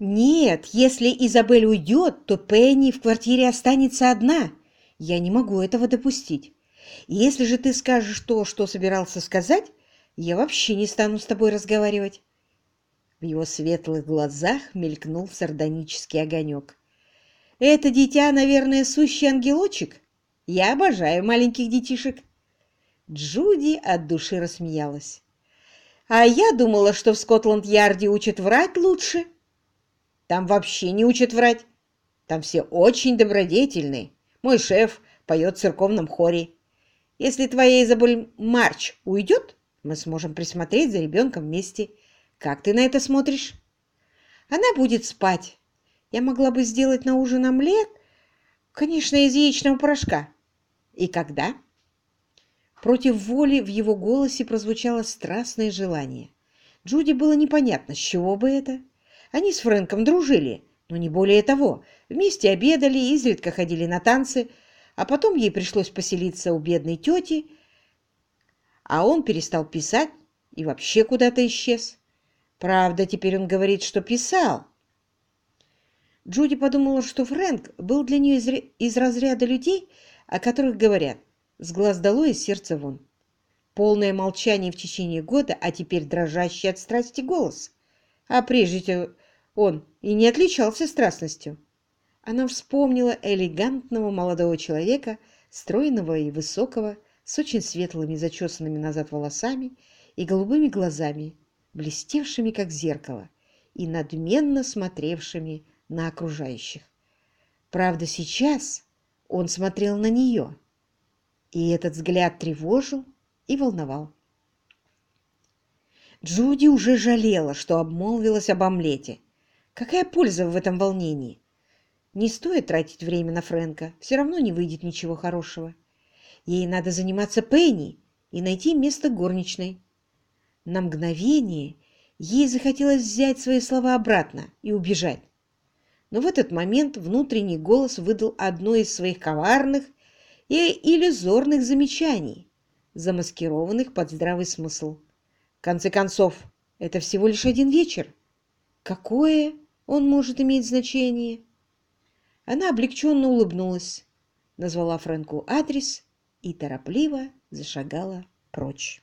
Нет, если Изабель уйдет, то Пенни в квартире останется одна. Я не могу этого допустить. Если же ты скажешь то, что собирался сказать, я вообще не стану с тобой разговаривать. В его светлых глазах мелькнул сардонический огонек. «Это дитя, наверное, сущий ангелочек? Я обожаю маленьких детишек». Джуди от души рассмеялась. «А я думала, что в Скотланд-Ярде учат врать лучше». «Там вообще не учат врать. Там все очень добродетельные. Мой шеф поет в церковном хоре. Если твоя Изабель Марч уйдет, мы сможем присмотреть за ребенком вместе. Как ты на это смотришь? Она будет спать. Я могла бы сделать на ужин омлет, конечно, из яичного порошка. И когда? Против воли в его голосе прозвучало страстное желание. Джуди было непонятно, с чего бы это. Они с Фрэнком дружили, но не более того. Вместе обедали, изредка ходили на танцы, а потом ей пришлось поселиться у бедной тети, а он перестал писать и вообще куда-то исчез. Правда, теперь он говорит, что писал. Джуди подумала, что Фрэнк был для нее из, из разряда людей, о которых говорят «с глаз долой и сердца вон». Полное молчание в течение года, а теперь дрожащий от страсти голос. А прежде он и не отличался страстностью. Она вспомнила элегантного молодого человека, стройного и высокого, с очень светлыми зачесанными назад волосами и голубыми глазами, блестевшими, как зеркало, и надменно смотревшими на окружающих. Правда, сейчас он смотрел на нее, и этот взгляд тревожил и волновал. Джуди уже жалела, что обмолвилась об омлете. Какая польза в этом волнении? Не стоит тратить время на Фрэнка, все равно не выйдет ничего хорошего. Ей надо заниматься Пенни и найти место горничной. На мгновение ей захотелось взять свои слова обратно и убежать. Но в этот момент внутренний голос выдал одно из своих коварных и иллюзорных замечаний, замаскированных под здравый смысл. В конце концов, это всего лишь один вечер. Какое он может иметь значение? Она облегченно улыбнулась, назвала Фрэнку адрес и торопливо зашагала прочь.